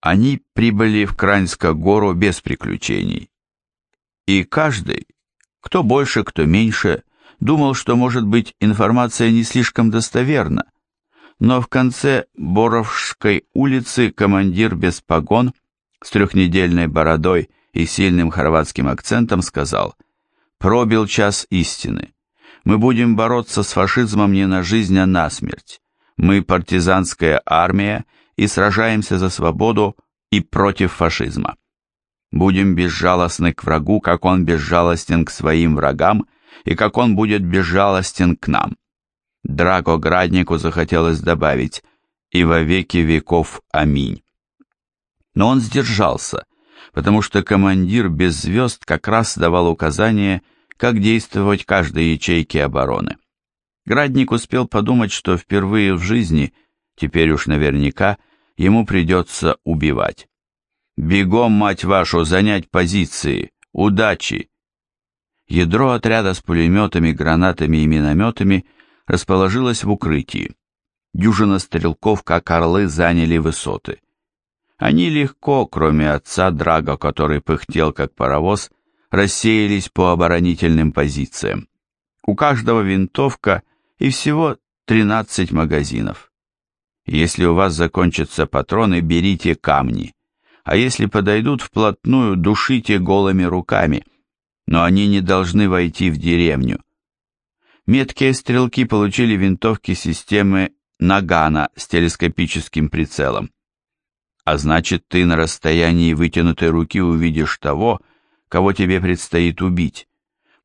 Они прибыли в Краньско-гору без приключений. И каждый, кто больше, кто меньше, думал, что, может быть, информация не слишком достоверна, но в конце Боровской улицы командир без погон с трехнедельной бородой и сильным хорватским акцентом сказал «Пробил час истины. Мы будем бороться с фашизмом не на жизнь, а на смерть. Мы партизанская армия и сражаемся за свободу и против фашизма. Будем безжалостны к врагу, как он безжалостен к своим врагам, и как он будет безжалостен к нам. Драго Граднику захотелось добавить «и во веки веков. Аминь». Но он сдержался, потому что командир без звезд как раз давал указание, как действовать каждой ячейке обороны. Градник успел подумать, что впервые в жизни, теперь уж наверняка, ему придется убивать. «Бегом, мать вашу, занять позиции! Удачи!» Ядро отряда с пулеметами, гранатами и минометами расположилось в укрытии. Дюжина стрелков, как орлы, заняли высоты. Они легко, кроме отца Драго, который пыхтел как паровоз, рассеялись по оборонительным позициям. У каждого винтовка и всего 13 магазинов. Если у вас закончатся патроны, берите камни, а если подойдут вплотную, душите голыми руками, но они не должны войти в деревню. Меткие стрелки получили винтовки системы Нагана с телескопическим прицелом. А значит, ты на расстоянии вытянутой руки увидишь того, кого тебе предстоит убить,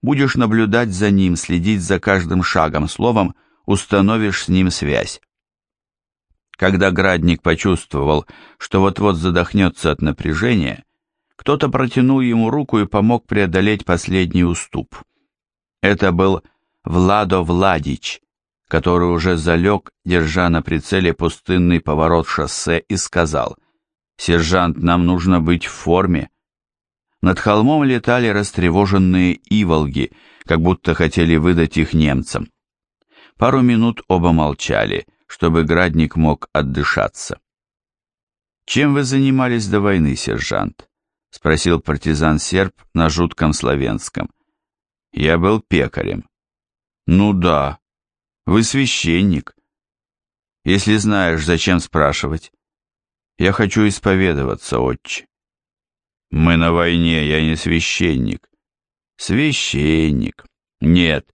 Будешь наблюдать за ним, следить за каждым шагом, словом, установишь с ним связь. Когда Градник почувствовал, что вот-вот задохнется от напряжения, кто-то протянул ему руку и помог преодолеть последний уступ. Это был Владо Владич, который уже залег, держа на прицеле пустынный поворот шоссе, и сказал, «Сержант, нам нужно быть в форме. Над холмом летали растревоженные иволги, как будто хотели выдать их немцам. Пару минут оба молчали, чтобы Градник мог отдышаться. «Чем вы занимались до войны, сержант?» — спросил партизан-серб на жутком славянском. «Я был пекарем». «Ну да. Вы священник. Если знаешь, зачем спрашивать?» «Я хочу исповедоваться, отче». Мы на войне, я не священник. Священник. Нет,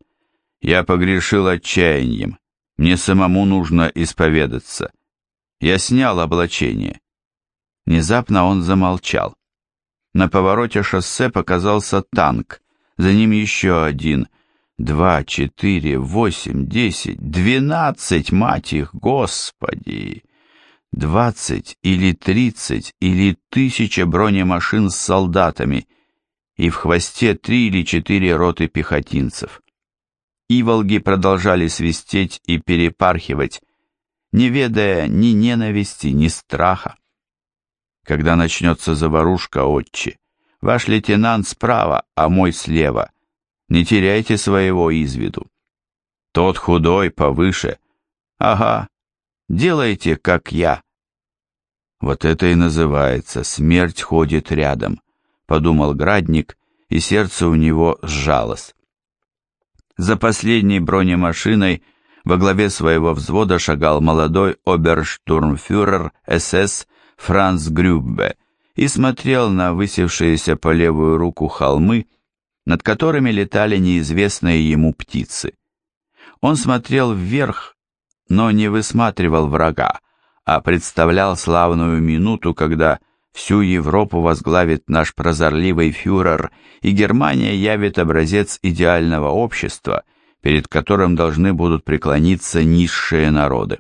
я погрешил отчаянием. Мне самому нужно исповедаться. Я снял облачение. Внезапно он замолчал. На повороте шоссе показался танк, за ним еще один. Два, четыре, восемь, десять, двенадцать, мать их, господи! Двадцать или тридцать или тысяча бронемашин с солдатами и в хвосте три или четыре роты пехотинцев. Иволги продолжали свистеть и перепархивать, не ведая ни ненависти, ни страха. Когда начнется заварушка, отче, ваш лейтенант справа, а мой слева. Не теряйте своего из виду. Тот худой, повыше. Ага, Делайте, как я. Вот это и называется «смерть ходит рядом», подумал Градник, и сердце у него сжалось. За последней бронемашиной во главе своего взвода шагал молодой оберштурмфюрер СС Франц Грюббе и смотрел на высевшиеся по левую руку холмы, над которыми летали неизвестные ему птицы. Он смотрел вверх но не высматривал врага, а представлял славную минуту, когда всю Европу возглавит наш прозорливый фюрер, и Германия явит образец идеального общества, перед которым должны будут преклониться низшие народы.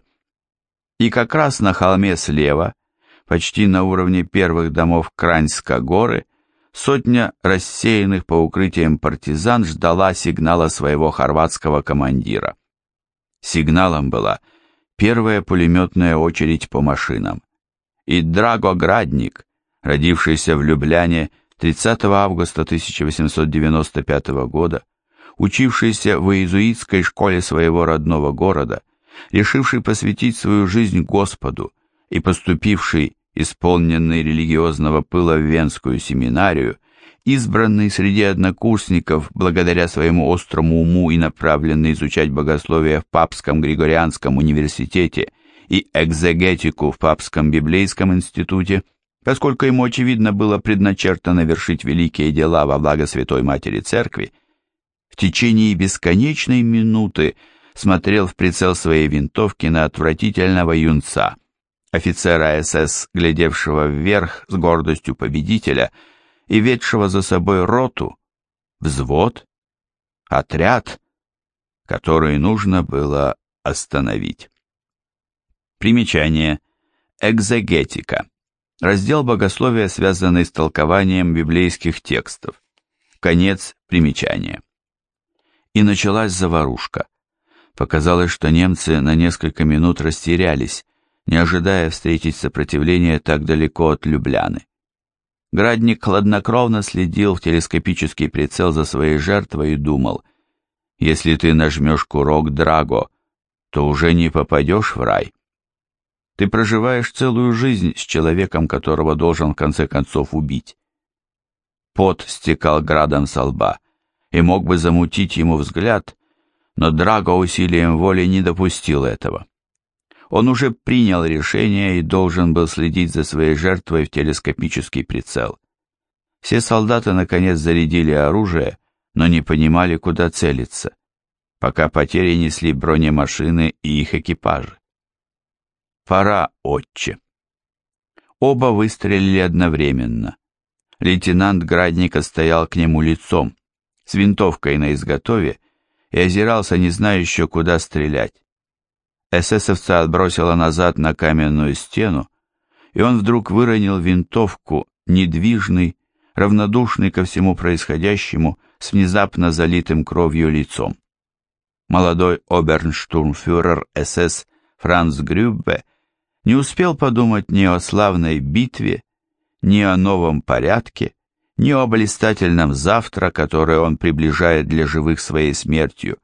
И как раз на холме слева, почти на уровне первых домов Краньска горы, сотня рассеянных по укрытиям партизан ждала сигнала своего хорватского командира. Сигналом была первая пулеметная очередь по машинам. И Драго Градник, родившийся в Любляне 30 августа 1895 года, учившийся в иезуитской школе своего родного города, решивший посвятить свою жизнь Господу и поступивший исполненный религиозного пыла в Венскую семинарию, избранный среди однокурсников благодаря своему острому уму и направленный изучать богословие в Папском Григорианском университете и экзегетику в Папском Библейском институте, поскольку ему, очевидно, было предначертано вершить великие дела во благо Святой Матери Церкви, в течение бесконечной минуты смотрел в прицел своей винтовки на отвратительного юнца, офицера СС, глядевшего вверх с гордостью победителя и ведшего за собой роту, взвод, отряд, который нужно было остановить. Примечание. Экзегетика. Раздел богословия, связанный с толкованием библейских текстов. Конец примечания. И началась заварушка. Показалось, что немцы на несколько минут растерялись, не ожидая встретить сопротивление так далеко от Любляны. Градник хладнокровно следил в телескопический прицел за своей жертвой и думал, если ты нажмешь курок Драго, то уже не попадешь в рай. Ты проживаешь целую жизнь с человеком, которого должен в конце концов убить. Пот стекал градом со лба и мог бы замутить ему взгляд, но Драго усилием воли не допустил этого. Он уже принял решение и должен был следить за своей жертвой в телескопический прицел. Все солдаты наконец зарядили оружие, но не понимали, куда целиться, пока потери несли бронемашины и их экипажи. «Пора, отче!» Оба выстрелили одновременно. Лейтенант Градника стоял к нему лицом, с винтовкой на изготове, и озирался, не зная еще, куда стрелять. Эсэсовца отбросило назад на каменную стену, и он вдруг выронил винтовку, недвижный, равнодушный ко всему происходящему, с внезапно залитым кровью лицом. Молодой обернштурмфюрер СС Франц Грюббе не успел подумать ни о славной битве, ни о новом порядке, ни о блистательном завтра, которое он приближает для живых своей смертью,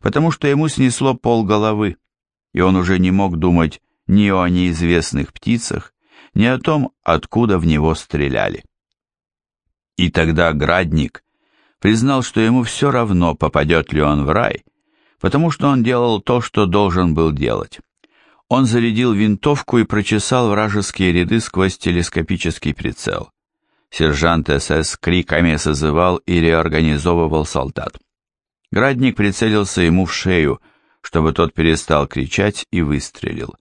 потому что ему снесло пол головы, и он уже не мог думать ни о неизвестных птицах, ни о том, откуда в него стреляли. И тогда Градник признал, что ему все равно, попадет ли он в рай, потому что он делал то, что должен был делать. Он зарядил винтовку и прочесал вражеские ряды сквозь телескопический прицел. Сержант СС криками созывал и реорганизовывал солдат. Градник прицелился ему в шею, чтобы тот перестал кричать и выстрелил.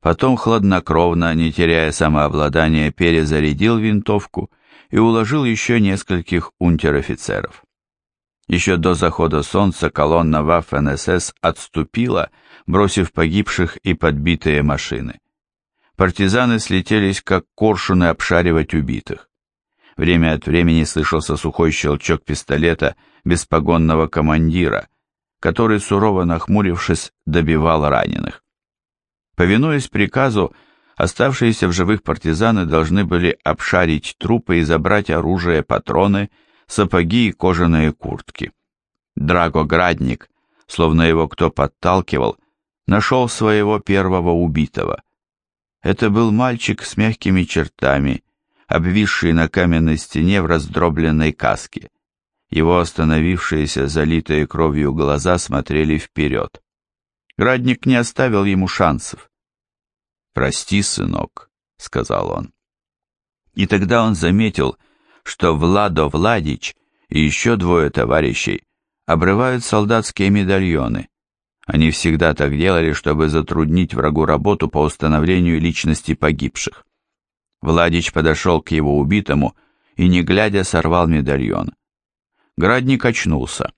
Потом хладнокровно, не теряя самообладания, перезарядил винтовку и уложил еще нескольких унтер-офицеров. Еще до захода солнца колонна Waffen-СС отступила, бросив погибших и подбитые машины. Партизаны слетелись, как коршуны, обшаривать убитых. Время от времени слышался сухой щелчок пистолета беспогонного командира, который, сурово нахмурившись, добивал раненых. Повинуясь приказу, оставшиеся в живых партизаны должны были обшарить трупы и забрать оружие, патроны, сапоги и кожаные куртки. Драго Градник, словно его кто подталкивал, нашел своего первого убитого. Это был мальчик с мягкими чертами, обвисший на каменной стене в раздробленной каске. Его остановившиеся, залитые кровью глаза смотрели вперед. Градник не оставил ему шансов. «Прости, сынок», — сказал он. И тогда он заметил, что Владо Владич и еще двое товарищей обрывают солдатские медальоны. Они всегда так делали, чтобы затруднить врагу работу по установлению личности погибших. Владич подошел к его убитому и, не глядя, сорвал медальон. Градник очнулся.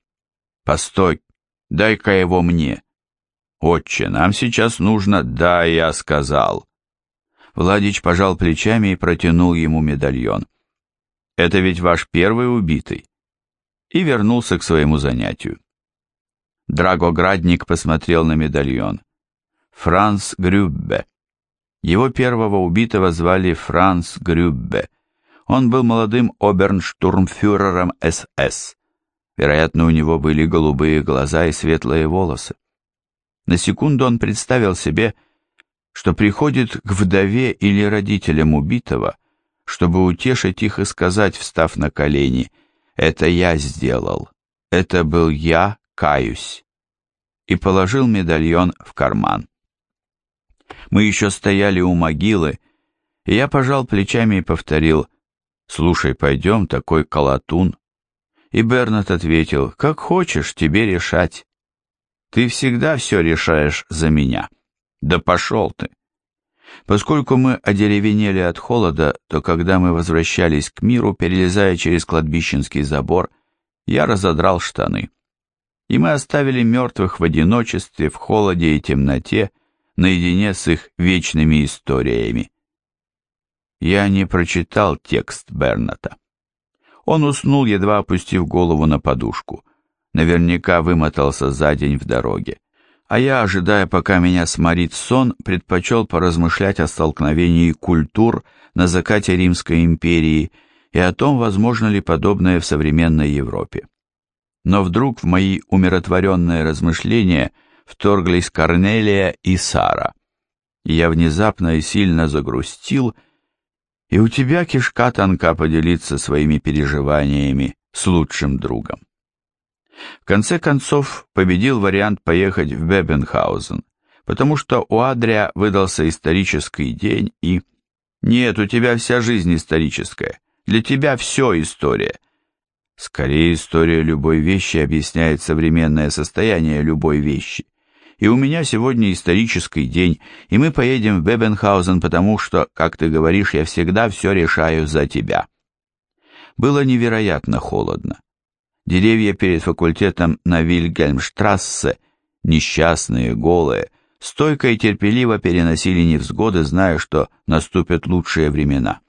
«Постой, дай-ка его мне». «Отче, нам сейчас нужно...» «Да, я сказал». Владич пожал плечами и протянул ему медальон. Это ведь ваш первый убитый. И вернулся к своему занятию. Драгоградник посмотрел на медальон. Франц Грюббе. Его первого убитого звали Франц Грюббе. Он был молодым обернштурмфюрером СС. Вероятно, у него были голубые глаза и светлые волосы. На секунду он представил себе, что приходит к вдове или родителям убитого, чтобы утешить их и сказать, встав на колени, «Это я сделал, это был я, каюсь», и положил медальон в карман. Мы еще стояли у могилы, и я пожал плечами и повторил, «Слушай, пойдем, такой колотун». И Бернат ответил, «Как хочешь, тебе решать. Ты всегда все решаешь за меня». «Да пошел ты!» Поскольку мы одеревенели от холода, то когда мы возвращались к миру, перелезая через кладбищенский забор, я разодрал штаны. И мы оставили мертвых в одиночестве, в холоде и темноте, наедине с их вечными историями. Я не прочитал текст Берната. Он уснул, едва опустив голову на подушку. Наверняка вымотался за день в дороге а я, ожидая, пока меня сморит сон, предпочел поразмышлять о столкновении культур на закате Римской империи и о том, возможно ли подобное в современной Европе. Но вдруг в мои умиротворенные размышления вторглись Корнелия и Сара. Я внезапно и сильно загрустил, и у тебя кишка тонка поделиться своими переживаниями с лучшим другом. В конце концов, победил вариант поехать в Бебенхаузен, потому что у Адрия выдался исторический день и... Нет, у тебя вся жизнь историческая. Для тебя все история. Скорее, история любой вещи объясняет современное состояние любой вещи. И у меня сегодня исторический день, и мы поедем в Бебенхаузен, потому что, как ты говоришь, я всегда все решаю за тебя. Было невероятно холодно. Деревья перед факультетом на Вильгельмштрассе, несчастные, голые, стойко и терпеливо переносили невзгоды, зная, что наступят лучшие времена.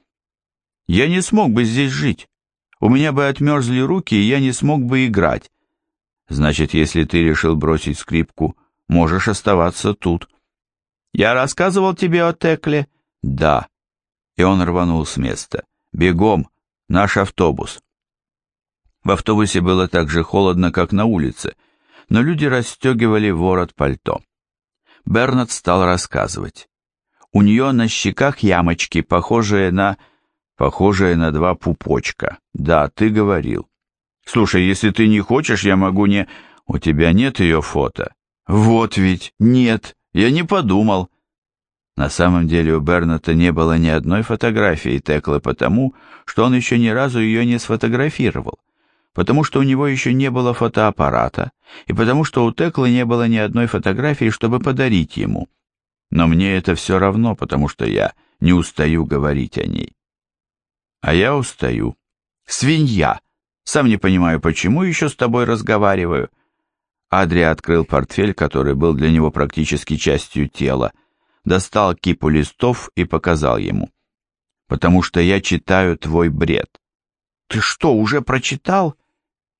Я не смог бы здесь жить. У меня бы отмерзли руки, и я не смог бы играть. Значит, если ты решил бросить скрипку, можешь оставаться тут. Я рассказывал тебе о Текле? Да. И он рванул с места. Бегом, наш автобус. В автобусе было так же холодно, как на улице, но люди расстегивали ворот пальто. Бернард стал рассказывать. У нее на щеках ямочки, похожие на... похожие на два пупочка. Да, ты говорил. Слушай, если ты не хочешь, я могу не... У тебя нет ее фото? Вот ведь, нет, я не подумал. На самом деле у Берната не было ни одной фотографии Теклы потому, что он еще ни разу ее не сфотографировал потому что у него еще не было фотоаппарата, и потому что у Теклы не было ни одной фотографии, чтобы подарить ему. Но мне это все равно, потому что я не устаю говорить о ней. А я устаю. Свинья! Сам не понимаю, почему еще с тобой разговариваю. Адрия открыл портфель, который был для него практически частью тела, достал кипу листов и показал ему. «Потому что я читаю твой бред». «Ты что, уже прочитал?»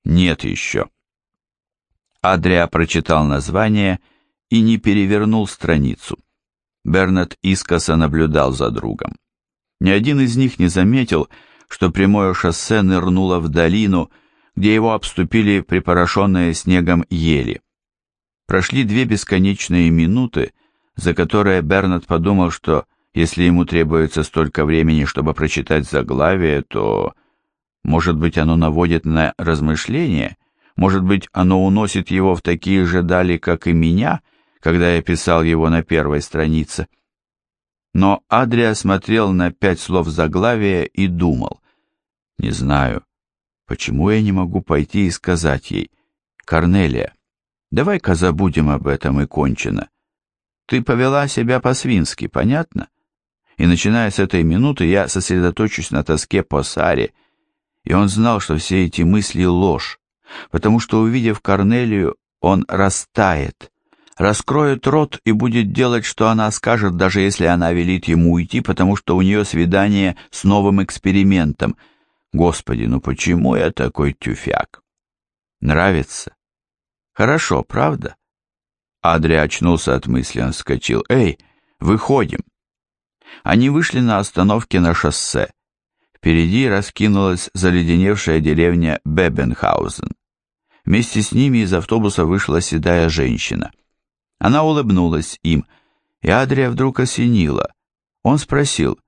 Нет еще. Адриа прочитал название и не перевернул страницу. Бернет искоса наблюдал за другом. Ни один из них не заметил, что прямое шоссе нырнуло в долину, где его обступили припорошенные снегом ели. Прошли две бесконечные минуты, за которые Бернет подумал, что если ему требуется столько времени, чтобы прочитать заглавие, то может быть, оно наводит на размышления? Может быть, оно уносит его в такие же дали, как и меня, когда я писал его на первой странице? Но Адрия смотрел на пять слов заглавия и думал. Не знаю, почему я не могу пойти и сказать ей, «Корнелия, давай-ка забудем об этом и кончено. Ты повела себя по-свински, понятно?» И начиная с этой минуты я сосредоточусь на тоске по Саре, и он знал, что все эти мысли ложь, потому что, увидев Корнелию, он растает, раскроет рот и будет делать, что она скажет, даже если она велит ему уйти, потому что у нее свидание с новым экспериментом. Господи, ну почему я такой тюфяк? Нравится? Хорошо, правда? Адри очнулся от мысли, он вскочил. «Эй, выходим!» Они вышли на остановке на шоссе. Впереди раскинулась заледеневшая деревня Бебенхаузен. Вместе с ними из автобуса вышла седая женщина. Она улыбнулась им, И Адрия вдруг осенила. Он спросил,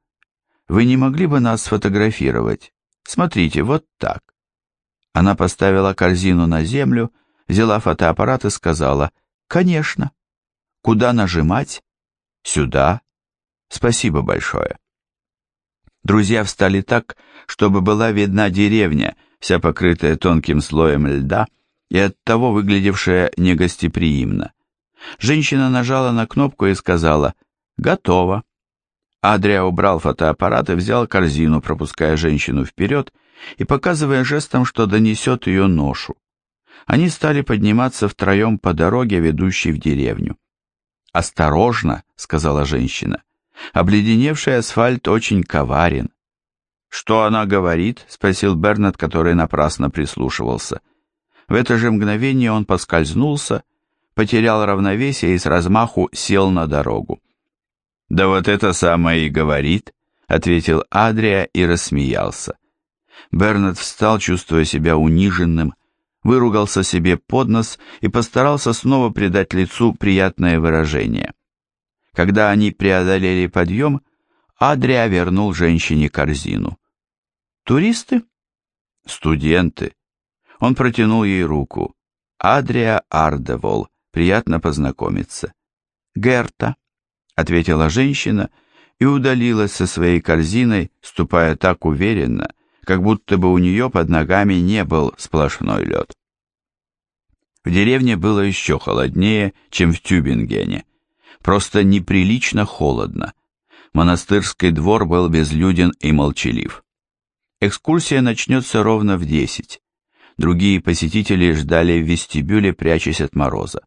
«Вы не могли бы нас сфотографировать? Смотрите, вот так». Она поставила корзину на землю, взяла фотоаппарат и сказала, «Конечно». «Куда нажимать?» «Сюда». «Спасибо большое». Друзья встали так, чтобы была видна деревня, вся покрытая тонким слоем льда и оттого выглядевшая негостеприимно. Женщина нажала на кнопку и сказала «Готово». Адрия убрал фотоаппарат и взял корзину, пропуская женщину вперед и показывая жестом, что донесет ее ношу. Они стали подниматься втроем по дороге, ведущей в деревню. «Осторожно», — сказала женщина, — «обледеневший асфальт очень коварен». «Что она говорит?» — спросил Бернет, который напрасно прислушивался. В это же мгновение он поскользнулся, потерял равновесие и с размаху сел на дорогу. «Да вот это самое и говорит», — ответил Адрия и рассмеялся. Бернет встал, чувствуя себя униженным, выругался себе под нос и постарался снова придать лицу приятное выражение. Когда они преодолели подъем, Адрия вернул женщине корзину. «Туристы?» «Студенты». Он протянул ей руку. «Адрия Ардевол, приятно познакомиться». «Герта», — ответила женщина и удалилась со своей корзиной, ступая так уверенно, как будто бы у нее под ногами не был сплошной лед. В деревне было еще холоднее, чем в Тюбингене. Просто неприлично холодно. Монастырский двор был безлюден и молчалив. Экскурсия начнется ровно в десять. Другие посетители ждали в вестибюле, прячась от мороза.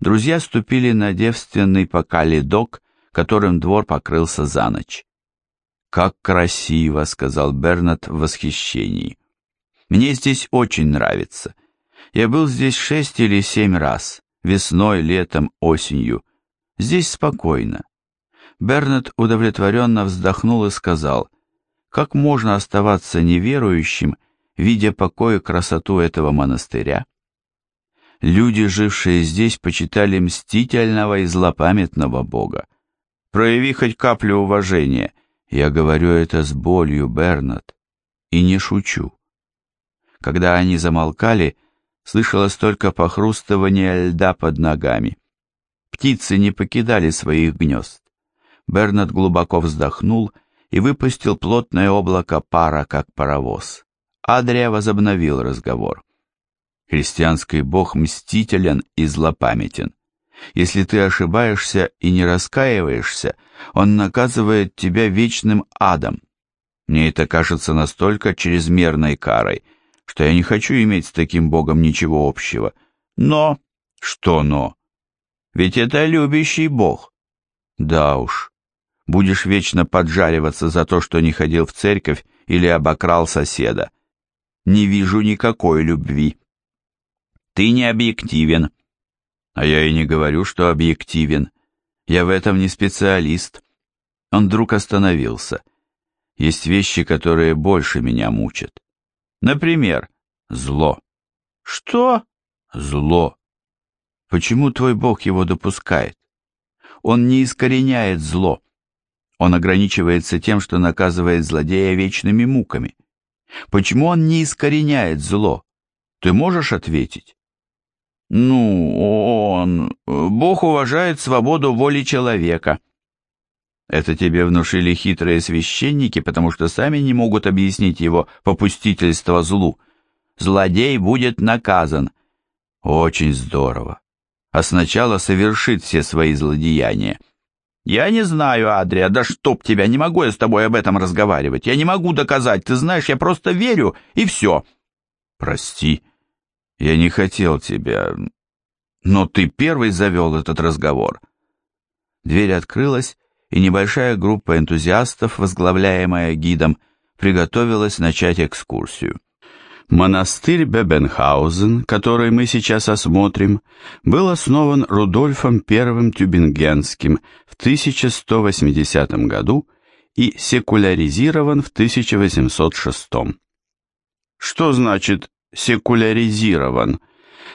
Друзья ступили на девственный пока ледок, которым двор покрылся за ночь. «Как красиво!» — сказал Бернат в восхищении. «Мне здесь очень нравится. Я был здесь шесть или семь раз, весной, летом, осенью. Здесь спокойно». Бернат удовлетворенно вздохнул и сказал, «Как можно оставаться неверующим, видя покой и красоту этого монастыря?» Люди, жившие здесь, почитали мстительного и злопамятного Бога. Прояви хоть каплю уважения — я говорю это с болью, Бернат, и не шучу. Когда они замолкали, слышалось только похрустывание льда под ногами. Птицы не покидали своих гнезд. Бернат глубоко вздохнул и выпустил плотное облако пара, как паровоз. Адрия возобновил разговор. Христианский бог мстителен и злопамятен. Если ты ошибаешься и не раскаиваешься, он наказывает тебя вечным адом. Мне это кажется настолько чрезмерной карой, что я не хочу иметь с таким Богом ничего общего. Но... Что но? Ведь это любящий Бог. Да уж. Будешь вечно поджариваться за то, что не ходил в церковь или обокрал соседа. Не вижу никакой любви. Ты не объективен. А я и не говорю, что объективен. Я в этом не специалист. Он вдруг остановился. Есть вещи, которые больше меня мучат. Например, зло. Что? Зло. Почему твой Бог его допускает? Он не искореняет зло. Он ограничивается тем, что наказывает злодея вечными муками. Почему он не искореняет зло? Ты можешь ответить? Ну, он... Бог уважает свободу воли человека. Это тебе внушили хитрые священники, потому что сами не могут объяснить его попустительство злу. Злодей будет наказан. Очень здорово. А сначала совершит все свои злодеяния. Я не знаю, Адрия, да чтоб тебя, не могу я с тобой об этом разговаривать. Я не могу доказать, ты знаешь, я просто верю, и все. Прости. Я не хотел тебя, но ты первый завел этот разговор. Дверь открылась, и небольшая группа энтузиастов, возглавляемая гидом, приготовилась начать экскурсию. Монастырь Бебенхаузен, который мы сейчас осмотрим, был основан Рудольфом I Тюбингенским в 1180 году и секуляризирован в 1806. Что значит секуляризирован.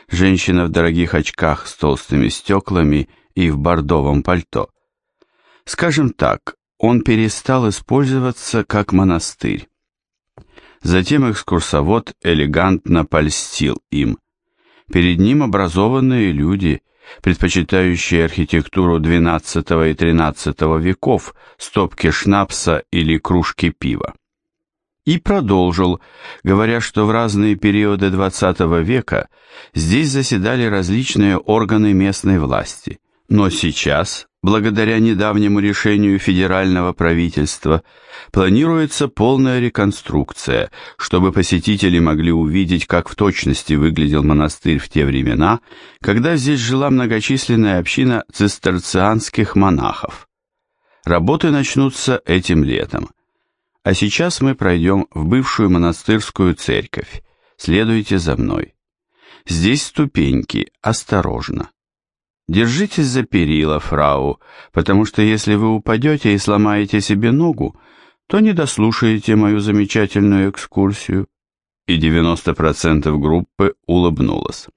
Женщина в дорогих очках с толстыми стеклами и в бордовом пальто Скажем так, он перестал использоваться как монастырь. Затем экскурсовод элегантно польстил им. Перед ним образованные люди, предпочитающие архитектуру XII и XIII веков, стопки шнапса или кружки пива. И продолжил, говоря, что в разные периоды XX века здесь заседали различные органы местной власти, но сейчас благодаря недавнему решению федерального правительства, планируется полная реконструкция, чтобы посетители могли увидеть, как в точности выглядел монастырь в те времена, когда здесь жила многочисленная община цистерцианских монахов. Работы начнутся этим летом. А сейчас мы пройдем в бывшую монастырскую церковь. Следуйте за мной. Здесь ступеньки, осторожно. Держитесь за перила, фрау, потому что если вы упадете и сломаете себе ногу, то не дослушаете мою замечательную экскурсию. И 90% группы улыбнулась.